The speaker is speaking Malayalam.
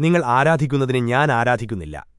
നിങ്ങൾ ആരാധിക്കുന്നതിന് ഞാൻ ആരാധിക്കുന്നില്ല.